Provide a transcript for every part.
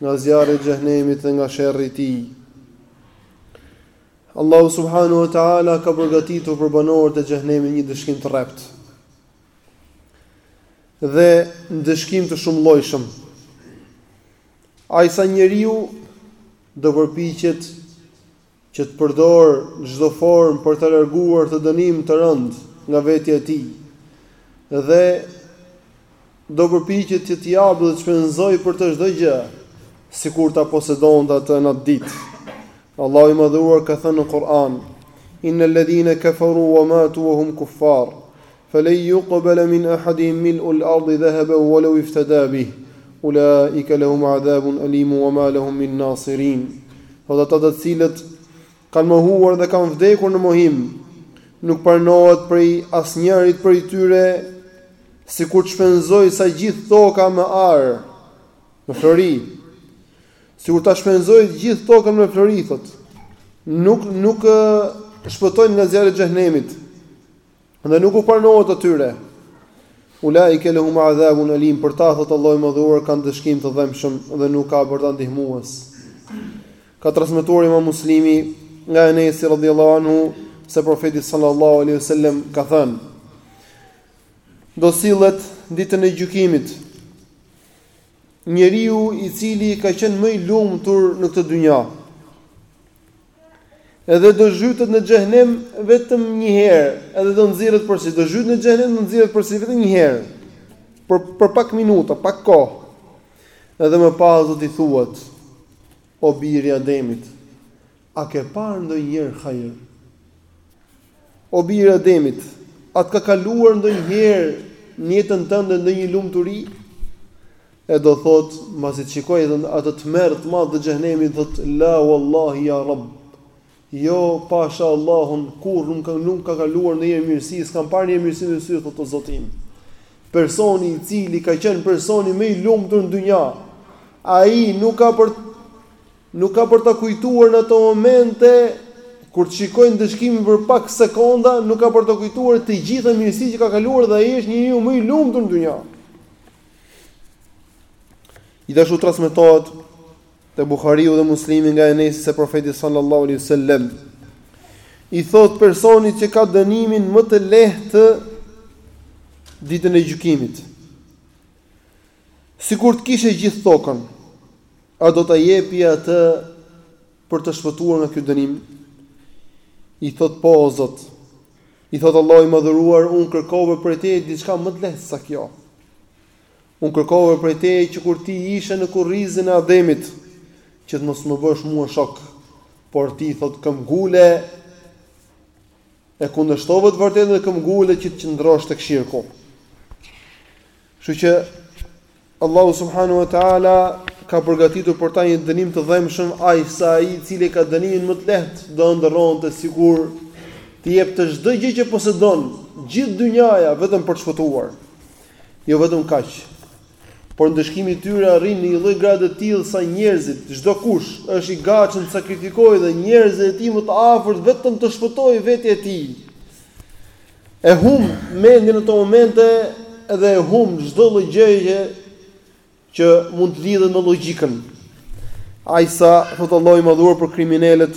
nga zjarri i xhehenemit dhe nga sherri i tij. Allahu subhanahu wa taala ka përgatitur për banorët e xhehenemit një ndëshkim të rreptë dhe ndëshkim të shumëllojshëm. Ai sa njeriu do përpiqet që të përdorë çdo formë për të larguar atë dënim të rëndë nga vetja e tij dhe do përpiqet që të japë dhe të shpenzojë për të çdo gjë, sikur ta posedonte atë në atë ditë. Allahu i Madhëruar ka thënë në Kur'an: "Innal ladhina kafaru wa matu wa hum kuffar, Felen yuqbale min ahadihim mil'ul ardi dhahaban walau iftada bih, ulaika lahum adhabun alim wama lahum min nasirin. Thotë ata të cilët kanë mohuar dhe kanë vdekur në mohim, nuk pranohet prej asnjërit prej tyre sikur të shpenzojë sa gjithë toka me ar, me flori, sikur ta shpenzojë gjithë toka me flori, thotë, nuk nuk shpëtojnë nga zjarri i xhehenemit. Dhe nuk u pranohet atyre. Ulaike lehum adhabun alim, për ta thot Allahu i Madhëruar ka ndëshkim të dhëmbshëm dhe nuk ka për ta ndihmues. Ka transmetuar Imam Muslimi nga Enesi radhiyallahu anhu se profeti sallallahu alaihi wasallam ka thënë: Do sillet ditën e gjykimit Njeriu i cili ka qenë më i lumtur në këtë dynja edhe do zhytet në xhenem vetëm një herë, edhe do nxirret përsëri, do zhytet në xhenem do nxirret përsëri vetëm një herë. Për pak minuta, pak kohë. Edhe më pas do t'i thuhet o biri i Ademit, A ke parë ndonjëherë hajër? O bir i Ademit, a të ka kaluar ndonjëherë në jetën tënde ndonjë lumturi? E do thotë, mbasi të shikojë atë tmerr të madh të xhehenemit, do thotë, La wallahi ya Rabb! Jo, pasha Allahun, kurrë nuk më nuk më ka kaluar ndonjëherë mirësi, s'kam parë ndonjëherë mirësi me sy, thotë, o Zoti im! Personi i cili ka qenë personi më i lumtur në dynja, ai nuk ka për Nuk ka për ta kujtuar në ato momente kur të shikojë ndëshkimin për pak sekonda, nuk ka për t'i kujtuar të gjitha mirësitë që ka kaluar dhe ai është njeriu më i lumtur në dynja. Gjithashtu transmetohet te Buhariu dhe Muslimi nga Enesi se profeti sallallahu alaihi wasallam i thot personit që ka dënimin më të lehtë ditën e gjykimit. Sikur të kishe gjithë tokën, a do ta jepje atë për të shpëtuar nga ky dënim? I thotë, Po, o Zot. I thotë Allahu i Madhëruar, Unë kërkova prej teje diçka më të lehtë se sa kjo. Unë kërkova prej teje që kur ti ishe në kurrizin e Ademit, që të mos më bësh mua shok, por ti, thotë, këmbgule, E kundërshtove të vërtetën dhe këmbgule që të qëndrosh tek shirku. Kështu që Allahu subhanahu wa taala ka përgatitur për ta një dënim të dhëmshëm ai sa ai i cili ka dënimin më të lehtë do ëndërronte sikur të jepte çdo gjë që posedon gjithë dynjaja vetëm për të shpëtuar. Jo vetëm kaq, Por ndëshkimi i tyre arrin në një lloj grade të tillë sa njerëzit, çdokush, është i gatshëm të sakrifikojë dhe njerëzit e tij më të afërt vetëm të shpëtojë vetja e tij. E humb mendjen në ato momente dhe e humb çdo lloj gjëje që mund të lidhet me logjikën. Ai sa thotë Allahu i Madhëruar për kriminelët,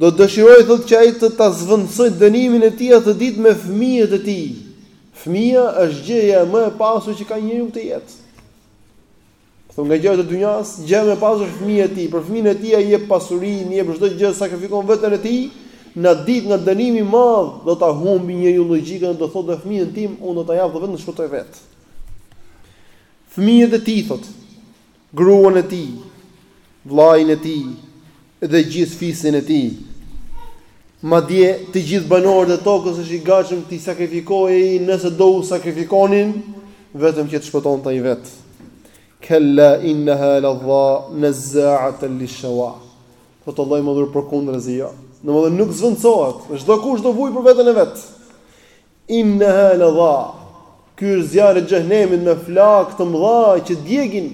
Do të dëshirojë thotë që ai të ta zvendësojë dënimin e tij atë ditë me fëmijët e tij. Fëmija është gjëja më e pasur që ka njeriu në këtë jetë. Thonë nga gjërat e dynjas, gjëja më e pasur është fëmija e tij. Për fëmijën e tij ai jep pasurinë, jep çdo gjë, sakrifikon veten e tij. Në atë ditë nga dënimi i madh do ta humbi njeriu logjikën dhe do thotë edhe fëmijën tim unë do ta jap dhe vetëm të shpëtoj vetë. Fëmijët e tij thotë, gruan e tij, vëllain e tij dhe gjithë fisin e tij. Madje, të gjithë banorët e tokës është i gatshëm t'i sakrifikojë ai nëse do u sakrifikonin, vetëm që të shpëtonte ai vetë. Kella innaha ladha nazza'atan lishawa. Thotë Allahu i Madhëruar përkundrazi jo. Domethënë nuk zvendësohet. Çdo kush do vujë për veten e vet. Innaha ladha, ky është zjarr i xhehenemit me flakë të mëdha që djegin,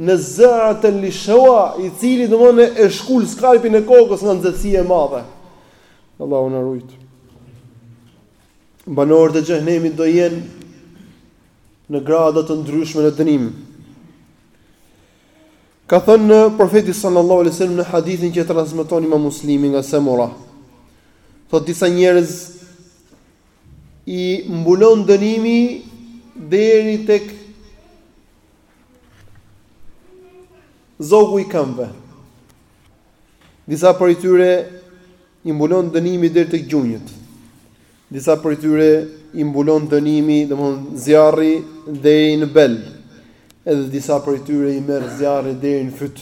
nazza'atan lishawa, i cili domthonë e shkul skalpin e kokës nga nxehtësia e madhe. Allahu na rujt. Banorët e xhehenemit do jenë në grada të ndryshme në dënim. Ka thënë profeti sallallahu alaihi wasallam në hadithin që e transmeton Imam Muslimi nga Samura. Thotë disa njerëz i mbulon dënimi deri tek zogu i këmbëve. Disa prej tyre i mbulon dënimi deri tek gjunjët. Disa prej tyre i mbulon dënimi, domthonë zjarri deri në bel. Edhe disa prej tyre i merr zjarri deri në fyt.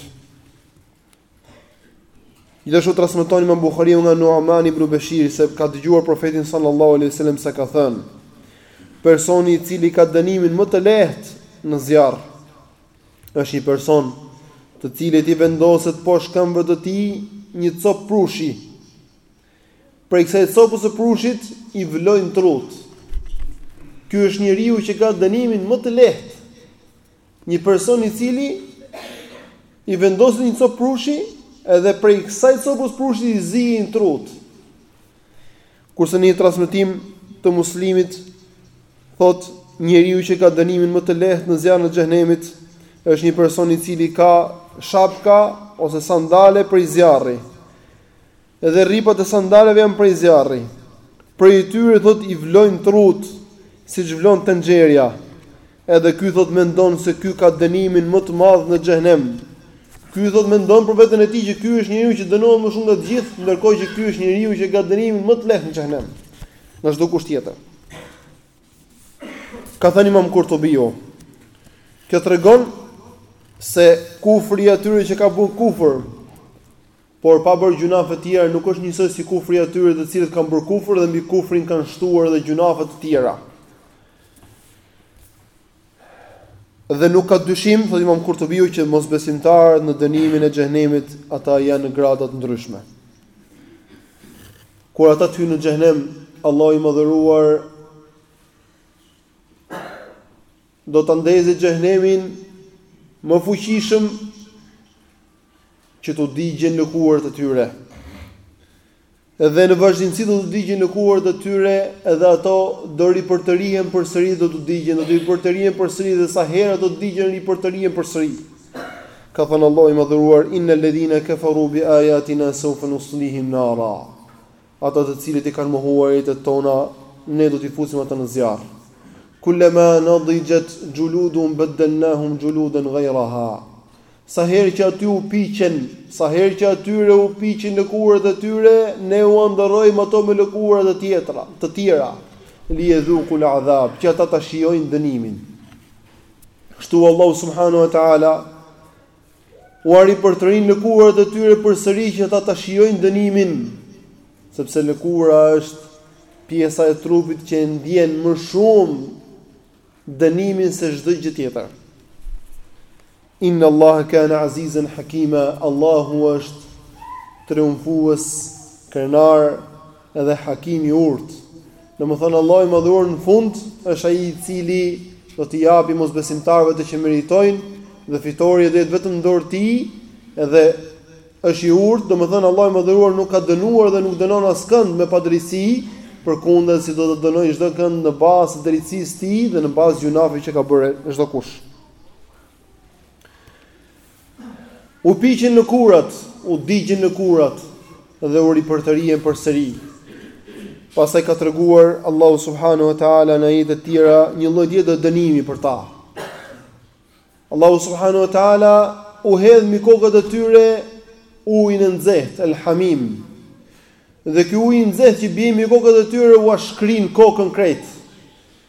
Gjithashtu transmeton Imam Buhariu nga Nu'man ibn Bashir se ka dëgjuar profetin sallallahu alaihi wasallam se ka thënë: Personi i cili ka dënimin më të lehtë në zjarr është një person të cilit i vendoset poshtë këmbëve të tij një copë prushi. Prej kësaj copës së prushit i vëlojnë trutë. Ky është njeriu që ka dënimin më të lehtë. Një person i cili i vendosin një copë prushi edhe prej kësaj copës prushi i ziejnë trutë. Kurse në një transmetim të Muslimit thotë njeriu që ka dënimin më të lehtë në zjarrin e xhehenemit është një person i cili ka shapka ose sandale prej zjarri. Edhe rripat e sandaleve janë prej zjarri. Prej tyre, thotë, i vlojnë trutë, siç vlon tenxherja. Edhe ky, thotë, mendon se ky ka dënimin më të madh në xhehenem. Ky, thotë, mendon për veten e tij që ky është njeriu që dënohet më shumë nga të gjithë, ndërkohë që ky është njeriu që e ka dënimin më të lehtë në xhehenem, nga çdokush tjetër. Ka thënë Imam Kurtubiu, kjo tregon se kufri i atyre që ka bërë kufër, Por pa bërë gjynahe të tjera nuk është njësoj si kufri i atyre të cilët kanë bërë kufër dhe mbi kufrin kanë shtuar edhe gjynahe të tjera. Dhe nuk ka dyshim, thotë Imam Kurtubiu që mosbesimtarët në dënimin e xhehenemit ata janë në grada të ndryshme. Kur ata të hyjnë në xhehenem, Allahu i madhëruar Do ta ndezë xhehenemin më fuqishëm që t'u digjen lëkurat e tyre. Dhe në vazhdimësi do t'u digjen lëkurat e tyre edhe ato do ripërtërihen përsëri do t'u digjen, do të ripërtërihen përsëri dhe sa herë ato të digjen ripërtërihen përsëri. Ka thënë Allahu i Madhëruar, Inna ledhina kefaru bi ajatina seufe nuslihim nara. Ata të cilët i kanë mohuar ajetet tona, Ne do t'i fusim ata në zjarr. Kullama nadijat juluduhum baddalnahum juludan ghairaha. Sa herë që aty u piqen, sa herë që atyre u piqen lëkurat e tyre, Ne ua ndërrojmë ato me lëkura tjetër, të tjera, liyadhuqul adhab, që ata ta shijojnë dënimin. Kështu Allahu subhanahu wa ta'ala Ua ripërtërin lëkurat e tyre përsëri që ata ta shijojnë dënimin, sepse lëkura është pjesa e trupit që e ndjen më shumë dënimin se çdo gjë tjetër. Inna Allaha kana azizan hakima, Allahu është triumfues, krenar, Edhe Hakim i urtë. Domethënë Allahu i Madhëruar në fund është ai i cili do t'i japë mosbesimtarëve atë që meritojnë dhe fitorja do jetë vetëm në dorë të tij dhe është i urtë, domethënë Allahu i Madhëruar nuk ka dënuar dhe nuk dënon askënd me padrejtësi, përkundrazi do të dënojë çdokënd në bazë të drejtësisë së tij dhe në bazë të gjynaheve që ka bërë çdokush. U piqën lëkurat, u digjën lëkurat dhe u ripërtërien përsëri. Pastaj ka treguar Allahu subhanahu wa taala në ajete të tjera një lloj tjetër dënimi për ta. Allahu subhanahu wa taala u hedh mbi kokat e tyre ujin e nxehtë, el hamim. Dhe ky ujë i nxehtë që bie mbi kokat e tyre ua shkrin kokën krejt.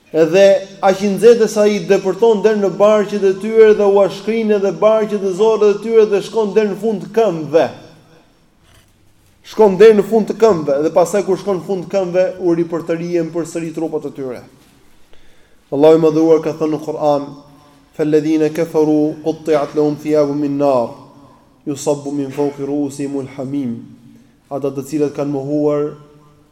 Edhe aq i nxehtë sa i depërton deri në barqet e tyre dhe ua shkrin edhe barqet dhe zorrët e tyre dhe shkon deri në fund të këmbëve. Shkon deri në fund të këmbëve dhe pastaj kur shkon në fund të këmbëve u ripërtërihen përsëri trupat e tyre. Allahu i Madhëruar ka thënë në Kur'an, Fellezine keferu kutti'at lehum thijabun min nar, yusabbu min fauqi ru'usihimul hamim. Ata të cilët kanë mohuar,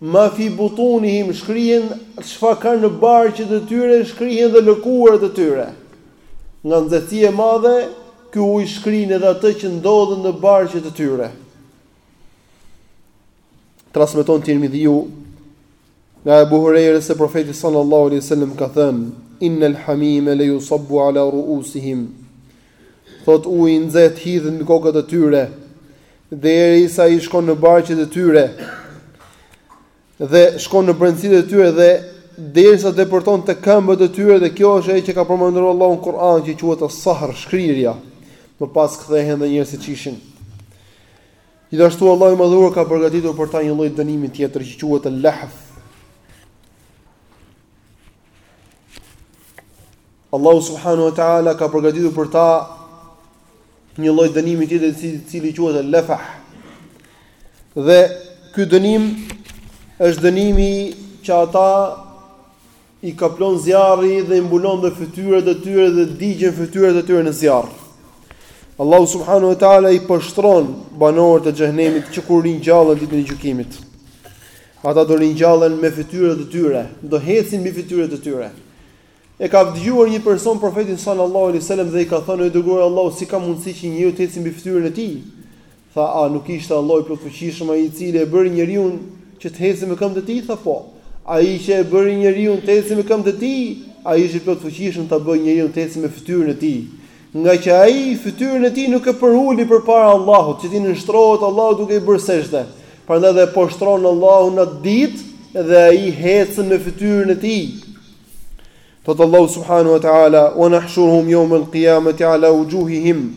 Ma fi butunihim shkrihen çfarë ka në barqet e tyre shkrihen dhe lëkurat e tyre. Nga nxehtësia e madhe, ky ujë shkrin edhe atë që ndodhet në barqet e tyre. Transmeton Tirmidhiu nga Abu Huraira se profeti sallallahu alaihi wasallam ka thënë: "Innal hamime la yusabbu ala ru'usihim." Thotë uji i nxehtë hidhet mbi kokat e tyre derisa i shkon në barqet e tyre dhe shkon në brendësitë e tyre dhe derisa depërton te këmbët e tyre dhe kjo është ajo që ka përmendur Allahu në Kur'an që quhet es-sahr shkrirja më pas kthehen edhe një herë siç ishin gjithashtu Allahu i Madhëruar ka përgatitur për ta një lloj dënimi tjetër që quhet el-lefh Allahu subhanahu wa taala ka përgatitur për ta një lloj dënimi tjetër i cili quhet al-lafah. Dhe ky dënim është dënimi që ata i kaplon zjarri dhe i mbulon dhe fytyrat e tyre dhe digjen fytyrat e tyre në zjarr. Allahu subhanahu wa taala i poshtron banorët e xhehenemit që kur ringjallen ditën e gjykimit. Ata do ringjallen me fytyrat e tyre, do ecin mbi fytyrat e tyre. E ka dëgjuar një person Profetin sallallahu alejhi ue selam dhe i ka thënë, O i dërguari i Allahut, si ka mundësi që njeriu të ecë mbi fytyrën e tij? Tha, A nuk ishte Allahu i Plotfuqishëm Ai i Cili e bëri njeriun që të ecë me këmbët e tij? Tha, Po. Ai që e bëri njeriun të ecë me këmbët e tij, Ai është i Plotfuqishëm ta bëjë njeriun të ecë me fytyrën e tij. Nga që ai fytyrën e tij nuk e përuli përpara Allahut, që t'i nënshtrohet Allahut duke i bërë sexhde, prandaj dhe e poshtron Allahu në atë ditë dhe ai ecën në fytyrën e tij. Thot Allahu subhanahu wa taala: "Wa nahshuruhum yawm al-qiyamati ala wujuhihim"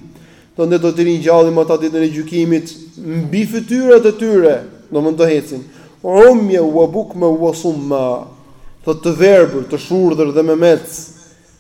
Dhe ne do t'i ringjallim ata ditën e gjykimit mbi fytyrat e tyre, domethënë do ecin. Umyan wa bukman wa summa. Thot të verbër, të shurdhër dhe memecë.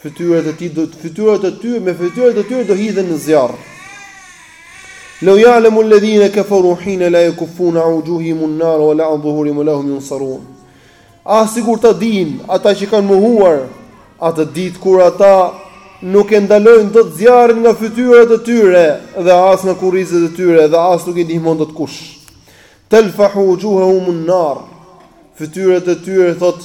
Fytyrat e tij do fytyrat e tyre me fytyrat e tyre do hidhen në zjarr. Law ya'lamu alladhina kafaru hina la yakuffuna an wujuhihim an-nar wa la an dhuhurihim wa la hum yunsarun. Ah sikur ta dinë ata që kanë mohuar atë ditë kur ata nuk e ndalojnë dot zjarrin nga fytyrat e tyre dhe as nga kurrizet e tyre dhe as nuk i ndihmon dot kush. Talfahu wujuhahum an-nar. Fytyrat e tyre thotë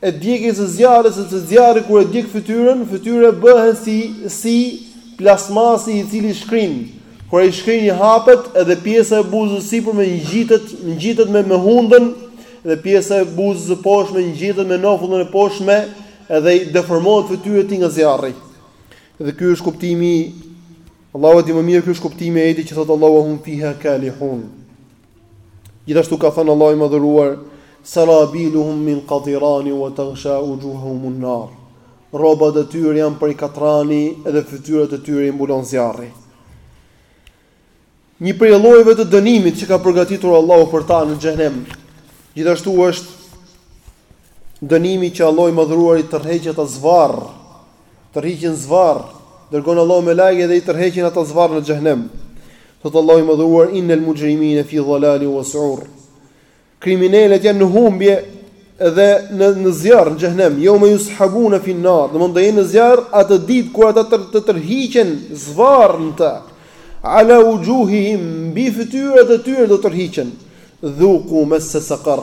e djegjes së zjarrit sepse zjarri kur e djeg fytyrën, fytyra bëhet si si plasmasi i cili shkrin, kur ai shkrin i hapet edhe pjesa e buzës së sipërme ngjitet ngjitet me me hundën dhe pjesa e buzës së poshtme ngjitet me nofullën e poshtme edhe i deformohet fytyra e tij nga zjarri. Dhe ky është kuptimi Allahu e di më mirë ky është kuptimi i ajetit që thotë Allahu wa hum fiha kalihun. Gjithashtu ka thënë Allahu i Madhëruar, Sarabiluhum min qatiranin wa taghsha wujuhahum an-nar. Rrobat e tyre janë prej katrani dhe fytyrat e tyre i mbulon zjarri. Një prej llojeve të dënimit që ka përgatitur Allahu për ta në xhehenem, gjithashtu është Dënimi që Allahu i Madhëruar i tërheq ata zvarrë, tërhiqen zvarrë, dërgon Allahu melaike dhe i tërheqin ata zvarrë në xhehenem. Thotë Allahu i Madhëruar, Inna al-mujrimina fi dhalalin wa su'ur. Kriminelët janë në humbje dhe në në zjarr në xhehenem, yawma yushabuna fi an-nar, domethënë do jenë në zjarr atë ditë kur ata të tërhiqen zvarrë në të. Ala wujuhihim, mbi fytyrat e tyre do të tërhiqen. Dhuqu massa saqar.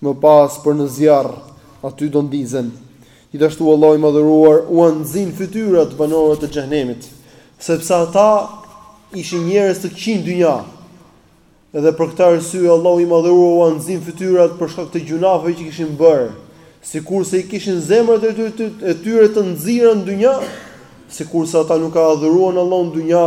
Më pas për në zjarr, aty do ndizen. Gjithashtu Allahu i Madhëruar ua nxin fytyrat banorëve të Xhehenemit, sepse ata ishin njerëz të këqij në dynja, edhe për këtë arsye Allahu i Madhëruar ua nxin fytyrat për shkak të gjynafeve që kishin bërë, sikurse i kishin zemrat e tyre të nxira në dynja, sikurse ata nuk e adhuruan Allahun në dynja,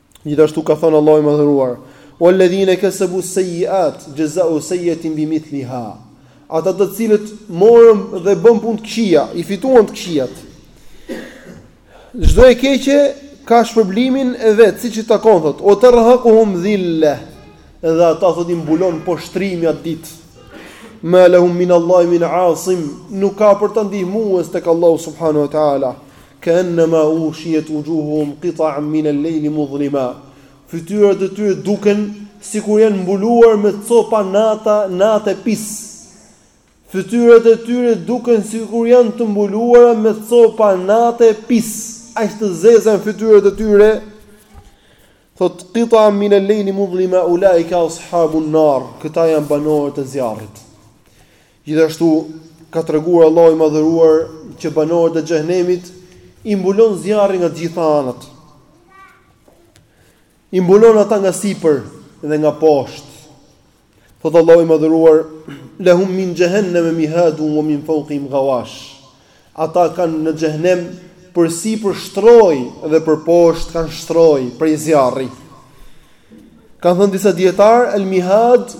Gjithashtu ka thënë Allahu i Madhëruar: "Walladhina kasabu as-sayyi'at jazaa'u sayyi'atin bimithliha." Ata të cilët morën dhe bënë punë të këqija, i fituan të këqijat. Çdo e keqe ka shpërblimin e vet, siç i takon thot: "Wa tarhaquhum dhilla." Dhe ata thot i mbulon poshtrimi atë ditë. Ma lahum min Allahi min 'asim, nuk ka për ta ndihmues tek Allahu subhanahu wa ta'ala. Ka'annama ughshiyat wujuhuhum qita'an min al-lejli mudhlima, Fytyrat e tyre duken sikur janë mbuluar me copa nata, natë pis. Fytyrat e tyre duken sikur janë të mbuluara me copa nate pis. Aq të zeza janë fytyrat e tyre. Thot qita'an min al-lejli mudhlima ulaika ashabun nar, këta janë banorët e zjarrit. Gjithashtu, ka treguar Allahu i Madhëruar që banorët e Xhehenemit i mbulon zjarri nga të gjitha anët. I mbulon ata nga sipër dhe nga poshtë. Thotë Allahu i Madhëruar: "Lahum min Jahannam mihadun wa min fawqihim ghawash." Ata kanë në xhehenem përsipër shtrojë dhe përposhtë kanë shtrojë prej zjarri. Kanë thënë disa dietar el mihad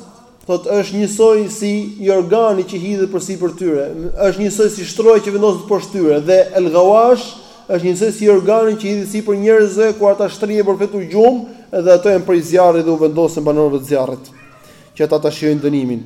thotë është njësoj si jorgani që hidhet përsipër tyre, është njësoj si shtroja që vendoset poshtë tyre dhe el gawash është njësoj si jorgani që hidhet sipër njerëzve kur ata shtrihen për fetur gjumë dhe ato janë prej zjarrit dhe u vendosen banorëve të zjarrit që ata ta shijojnë dënimin.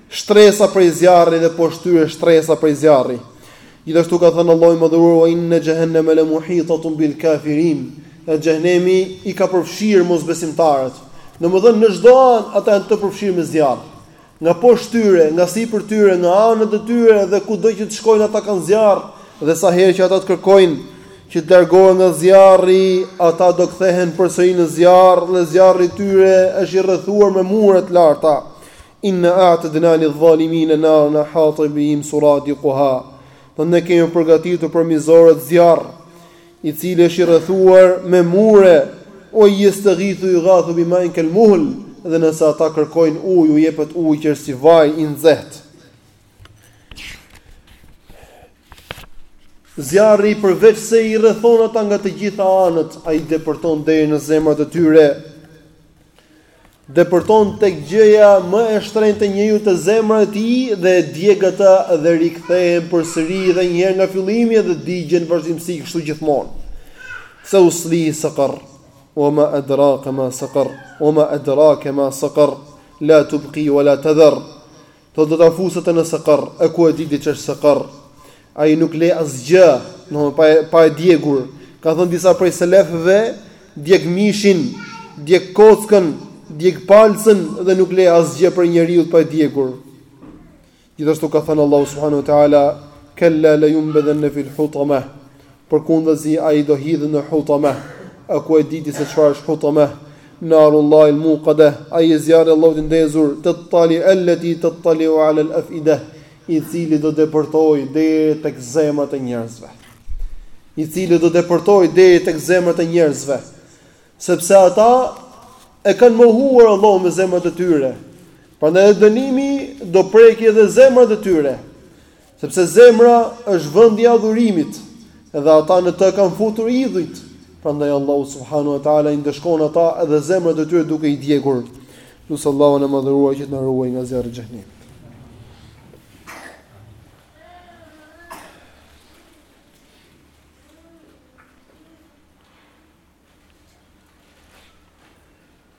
Shtresa prej zjarri dhe poshtë tyre shtresa prej zjarri. Gjithashtu ka thënë Allahu i Madhëruar wa inna jahannama la muhitatun bil kafirin, dhe xhehenemi i ka përfshirë mosbesimtarët. Domethënë në çdo anë ata janë të përfshirë me zjarr. Nga poshtë tyre, nga sipër tyre, nga anët e tyre dhe kudo që të shkojnë ata kanë zjarr dhe sa herë që ata të kërkojnë që të largohen nga zjarri, ata do kthehen përsëri në zjarr dhe zjarri i tyre është i rrethuar me mure të larta. Inna a'tadna lidh-dhalimina naran ahata bihim suradiquha, thotë ne kemi përgatitur për mizorët zjarr, i cili është i rrethuar me mure, wa in yastaghithu yughathu bima'in kal-muhl, dhe nëse ata kërkojnë ujë, u jepet ujë që është si vaj i nxehtë. Zjarri përveçse i rrethon ata nga të gjitha anët, ai depërton deri në zemrat e tyre. Depërton tek gjëja më e shtrenjtë e njeriut, te zemra e tij dhe e djeg atë dhe rikthehen përsëri dhe një herë nga fillimi dhe digjen vazhdimësi kështu gjithmonë. Se uslihi saqar, wa ma adrake ma saqar, wa ma adrake ma saqar, la tubqi wa la tadhar. Thotë do ta fusë atë në sakar, e ku e di ti ç'është sakar? Ai nuk le asgjë, domethënë pa e djegur. Ka thënë disa prej selefëve, djeg mishin, djeg kockën, djeg palcën dhe nuk le asgjë prej njeriut pa e djegur. Gjithashtu ka thënë Allahu subhanahu wa taala, "Kella leyumbadhanna fil-hutamah", Përkundazi ai do hidhet në Hutamah. A ku e di ti se çfarë është Hutamah? Narullahi l-Muqadah, ai është zjarri i Allahut i ndezur, tattali' allati tattali'u ala l-af'idah, i cili do depërtojë deri tek zemrat e njerëzve. I cili do depërtojë deri tek zemrat e njerëzve, sepse ata e kanë mohuar Allahun me zemrat e tyre. Prandaj edhe dënimi do prekë edhe zemrat e tyre. Sepse zemra është vendi i adhurimit dhe ata në të kanë futur idhujt, prandaj Allahu subhanahu wa ta'ala i ndëshkon ata edhe zemrat e tyre duke i djegur. Lus Allahun e Madhëruar që të na ruajë nga zjarri i Xhehenemit.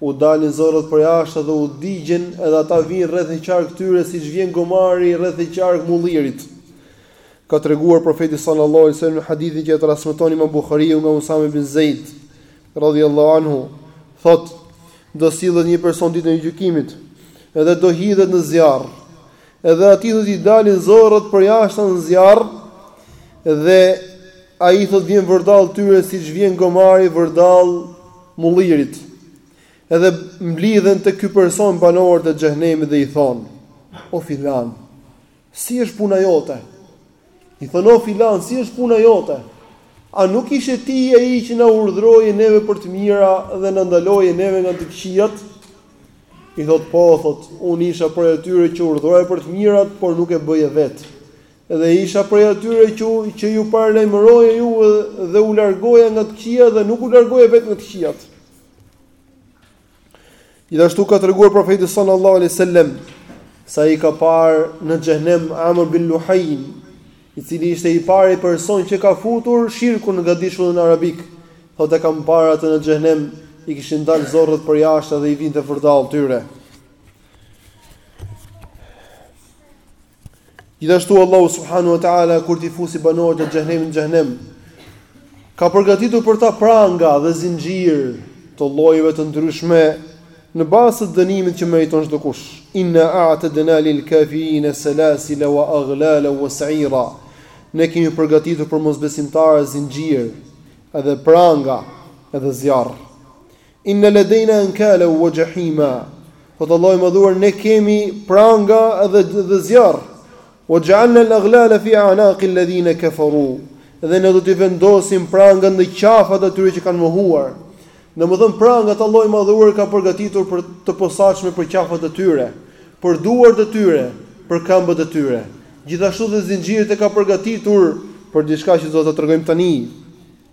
U dalin zorrët përjashtë dhe u digjen edhe ata vijnë rreth e qark këtyre siç vjen gomari rreth e qark mullirit. Ka treguar Profeti sallallahu alejhi ue sellem në hadithin që e transmeton Imam Buhariu nga Usame bin Zeid, radhiyallahu anhu, thotë, Do sillet një person ditën e gjykimit dhe do hidhet në zjarr. Edhe atij do t'i dalin zorrët përjashta në zjarr dhe ai thotë vjen vërdallë tyre siç vjen gomari vërdallë mullirit. Edhe mblidhen tek ky person banorë të xhehenemit dhe i thonë, O filan, si është puna jote? I thonë, O filan, si është puna jote? A nuk ishe ti ai që na urdhëroje neve për të mira dhe na ndaloje neve nga të këqijat? I thotë, Po, thotë, unë isha prej atyre që urdhëroja për të mirat, por nuk e bëja vetë. Dhe isha prej atyre që që ju paralajmëroja juve dhe u largoja nga të këqijat dhe nuk u largoja vetë nga të këqijat. Gjithashtu ka treguar profeti sallallahu alaihi wasallam se ai ka parë në xhenem Amr bin Luhayn, i cili ishte i pari person që ka futur shirkun në gadishullin arabik. Thotë e kam parë atë në xhenem, i kishin dalë zorrët përjashtë dhe i vinte vërdall tyre. Gjithashtu Allahu subhanahu wa taala kur t'i fusi banorët e xhehenemit në xhehenem ka përgatitur për ta pranga dhe zinxhir të llojeve të ndryshme në bazë të dënimit që meriton çdokush. Inna a'tadna lil kafirin salasila wa aghlala wa sa'ira. Ne kemi përgatitur për mosbesimtarët zinxhir, edhe pranga, edhe zjarr. Inna ladayna ankalan wa jahima Thotë Allahu i Madhuar ne kemi pranga edhe zjarr. Wa ja'alna al-aghlala fi a'naqi alladhina kafaru Dhe ne do t'i vendosim pranga në qafat e tyre që kanë mohuar. Domethënë prangat Allahu i Madhëruar i ka përgatitur për të posaçme për qafat e tyre, për duart e tyre, për këmbët e tyre. Gjithashtu dhe zinxhirët e ka përgatitur për diçka që do ta tregojmë tani.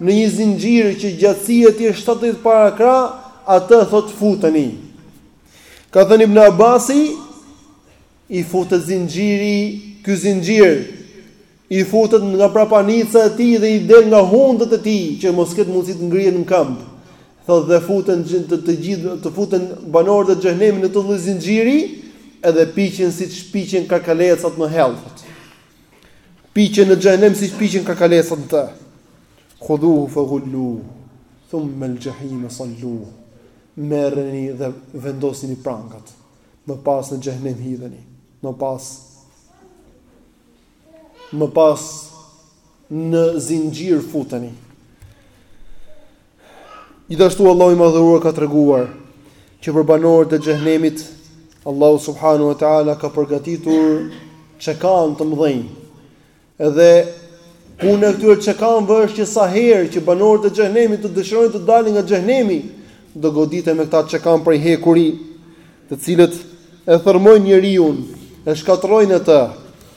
në një zinxhir që gjatësia e tij është shtatëdhjetë parakrahë, atë thotë futeni. Ka thënë Ibn Abasi, i futet zinxhiri, ky zinxhir i futet nga prapanica e tij dhe i del nga hundët e tij që mos ketë mundësi të ngrihet në këmbë. Thotë dhe futen të, të gjithë të futen banorët e xhehenemit në atë lloj zinxhiri, edhe piqen siç piqen karkalecat në hell. Piqen në xhehenem siç piqen karkalecat në të. Khudhuhu fa ghulluhu thumma al-jahima salluhu. Merreni dhe vendosini prangat, më pas në xhehenem hidheni. Më pas më pas në zinxhir futeni. Gjithashtu Allahu i Madhëruar ka treguar që për banorët e Xhehenemit Allahu subhanahu wa taala ka përgatitur çekanë të mëdhenj. Edhe puna e këtyre çekanëve është që sa herë që banorët e Xhehenemit të dëshirojnë të dalin nga Xhehenemi, do goditen me këta çekanë prej hekuri, të cilët e thërrmojnë njeriun, e shkatërrojnë atë.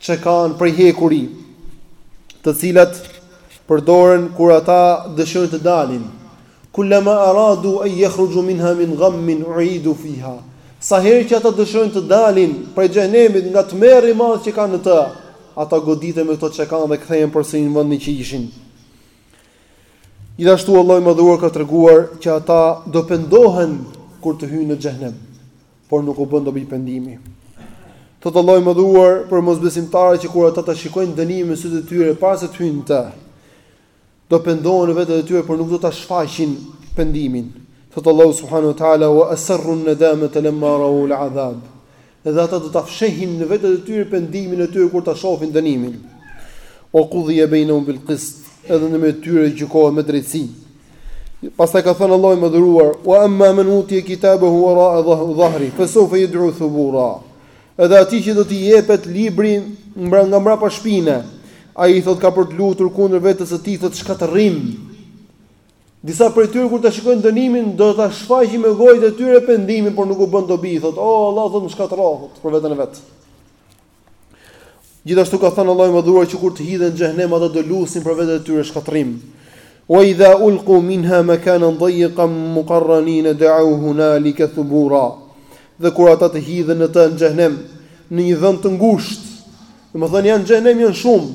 çekanë prej hekuri, të cilat përdoren kur ata dëshirojnë të dalin. Kullama aradu an yakhruju minha min ghammin uidu fiha. Sa herë që ata dëshirojnë të dalin prej xhehenemit nga tmerri i madh që kanë në të, ata goditen me këto çekanë dhe kthehen përsëri në vendin që ishin. Gjithashtu Allahu i Madhuar ka treguar që ata do pendohen kur të hyjnë në xhehenem. por nuk u bën dobi pendimi. Thot Allahu i Madhuar për mosbesimtarët që kur ata ta shikojnë dënimin me sytë e tyre para se të hyjnë në të, do pendohen në vetet e tyre, por nuk do ta shfaqin pendimin. Thot Allahu subhanahu wa taala wa asarru an-nadamata lamma ra'u al-'adhab. Edhe ata do ta fshehin në vetet e tyre pendimin e tyre kur ta shohin dënimin. Wa qudhiya bainahum bil-qist. Edhe në mes tyre gjykohet me drejtësi. Pastaj ka thënë Allahu i Madhëruar: "Wa amma man utiya kitabahu wara'a dhahri, fa sawfa yad'u thubura." Edhe atij që do t'i jepet libri nga mbrapa shpine, ai thotë ka për të lutur kundër vetes së tij thotë shkatërrim. Disa prej tyre kur ta shikojnë dënimin do ta shfaqin me gojët e tyre pendimin, por nuk u bën dobi, thotë: "O Allah, thotë më shkatërro për veten e vet." Gjithashtu ka thënë Allahu i Madhuar që kur të hidhen në xhehenem ata do lusin për vetet e tyre shkatërrim. Wa idha ulqu minha makanan dayyqan muqarranin da'u hunalika thubura. Dhe kur ata të hidhen në të në xhehenem në një vend të ngushtë, domethënë janë në xhehenem janë shumë,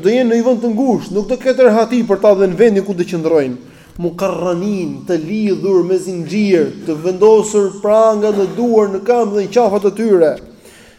do jenë në një vend të ngushtë, nuk do ketë rehati për ta dhe në vendin ku do qëndrojnë. Muqarranin të lidhur me zinxhir, të vendosur pranga në duar, në këmbë dhe në qafat e tyre.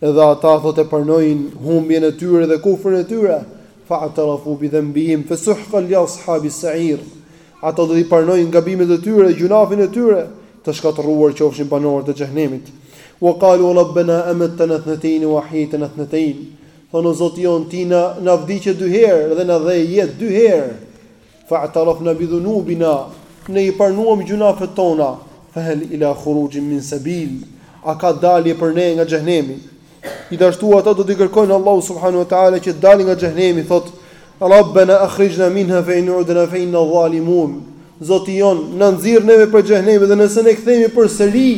Edhe ata, thotë, e pranojnë humbjen e tyre dhe kufrin e tyre, fa'tarafû bidhanbihim fasuhqan li'ashabis sa'ir, Ata do t'i pranojnë gabimet e tyre gjunafin e tyre, Të shkatërruar qofshin banorët e xhehenemit. Wa qalû rabbena amattana ithnatayni wa ahyaytana ithnatayni, Thonë, O Zoti jonë, Ti na na vdiqe dy herë dhe na dhe jetë dy herë. Fa'tarafna bi dhunubina, ne i pranuam gjunafet tona, fa hel ila khurujin min sabil, a ka dalje për ne nga xhehenemi? Gjithashtu ata do t'i kërkojnë Allahut subhanahu wa ta'ala që të dalin nga xhehenemi, thotë, Rabbena akhrijna minha fa in udna fa inna zalimun. Zoti jonë, na nxirr neve prej xhehenemit dhe nëse ne kthehemi përsëri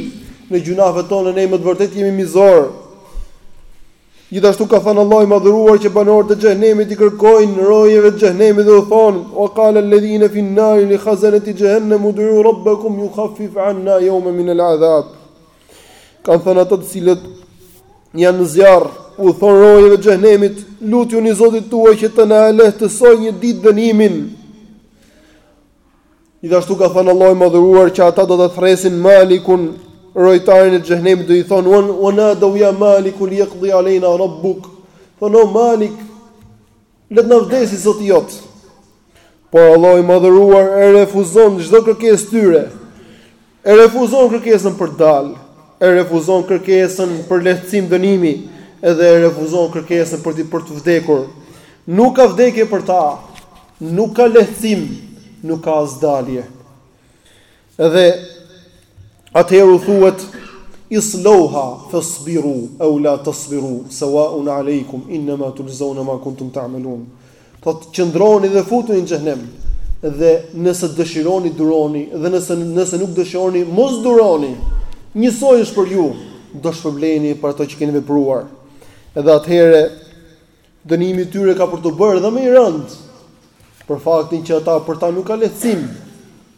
në gjunafet tona ne me të vërtetë jemi mizorë. Gjithashtu ka thënë Allahu i Madhëruar që banorët e Xhehenemit i kërkojnë rojeve të Xhehenemit dhe u thonë, Wa qala alladhina fi an-nari li khazanati Jahannam ud'u rabbakum yukhaffif 'anna yawman min al-'adhab. Kanë thënë ato të cilët janë në zjarr, u thonë rojeve të Xhehenemit, lutjuni Zotit tuaj që të na e lehtësojë një ditë dënimin. Gjithashtu ka thënë Allahu i Madhëruar që ata do ta thërrasin Malikun, rojtarin e Xhehenemit do i thonë wa nadau ja Maliku li yaqdi alejna rabbuk. Thonë o Malik le të na vdesi Zoti jot. Por Allahu i Madhëruar e refuzon çdo kërkesë të tyre. E refuzon kërkesën për dalë, e refuzon kërkesën për lehtësim dënimi edhe e refuzon kërkesën për të për të vdekur. Nuk ka vdekje për ta, nuk ka lehtësim, nuk ka as dalje. Edhe atëherë u thuhet islouha fasbiru aw la tasbiru sawaun alejkum innama tuxhzouna ma kuntum ta'malun. Thotë, Qëndroni dhe futuni në xhehenem, dhe nëse dëshironi duroni dhe nëse nëse nuk dëshironi mos duroni, njësoj është për ju, do shpërbleheni për ato që keni vepruar. Edhe atëherë dënimi i tyre ka për t'u bërë edhe më i rëndë për faktin që ata për ta nuk ka lehtësim,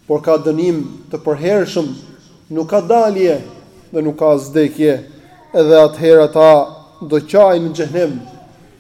por ka dënim të përhershëm, nuk ka dalje dhe nuk ka as vdekje, edhe atëherë ata do qajnë në xhehenem.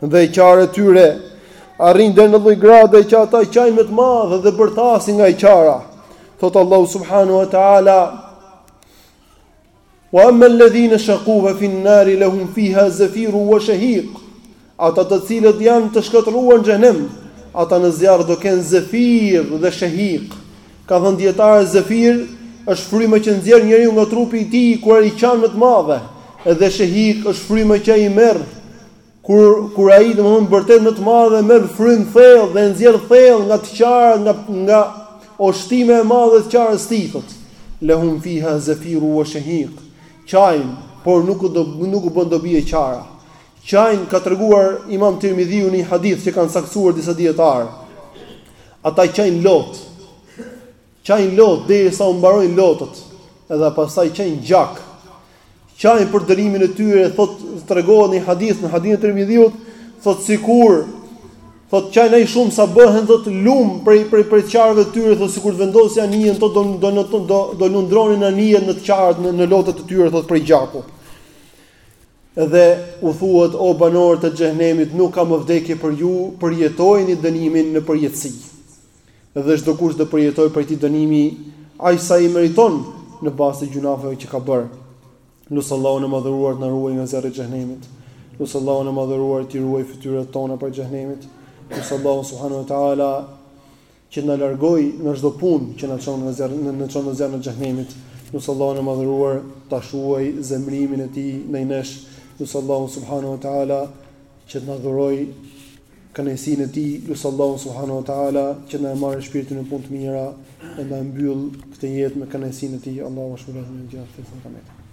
Dhe e qara e tyre arrin deri në atë lloj grade që ata qajnë me të madhe dhe bërtasin nga e qara. Thot Allahu subhanahu wa taala Wa amma alladhina shaqu fa fi an-nar lahum fiha zafir wa shahiq. Ata të cilët janë të shkatërruar në xhenem, ata në zjarr do kenë zefir dhe shahiq. Ka thënë dijetarët Zefir është fryma që nxjerr njeriu nga trupi i tij kur ai qan me të madhe edhe shehik është fryma që ai merr kur kur ai domethënë bërtet me të madhe merr frymë thellë dhe e nxjerr thellë nga të qarat nga nga oshtime e madhe të qarës së tij thot lehum fiha zefiru wa shehik qajn por nuk u do nuk u bën dobi e qara qajn ka treguar imam tirmidhiu në një hadith që kanë saktuar disa dijetarë Ata qajnë lot. Qajnë lot derisa u mbarojnë lotët, edhe pastaj qajnë gjak. Qajnë për dënimin e tyre, thot tregohet në hadith, në hadithin e Tirmidhiut, thot sikur thot qajnë aq shumë sa bëhen thot lum prej prej prej të qarave të tyre, thot sikur të vendosin anijet thot do do do do lundronin anijet në të qarat në në lotët e tyre thot prej gjaku. Dhe u thuhet, O banorë të Xhehenemit, nuk ka më vdekje për ju, përjetojeni dënimin në përjetësi. Dhe çdokush do përjetojë prej këtij dënimi aq sa e meriton në bazë të gjynafeve që ka bërë. Lus Allahun e Madhëruar të na ruajë nga zjarri i Xhehenemit. Lus Allahun e Madhëruar t'i ruajë fytyrat tona prej Xhehenemit. Lus Allahun subhanahu wa ta'ala që të na largoj nga çdo punë që na çon në zjarr na çon në zjarrin e xhehenemit lus Allahun e madhëruar ta shuaj zemërimin e tij ndaj nesh lus Allahun subhanu e teala që të na dhuroj kënaqësinë e tij lus Allahun subhanu e teala që të na e marrë shpirtin me punë të mira e na e mbyll këtë jetë me kënaqësinë e tij Allahu shpërbleftë në xhenetin Firdevs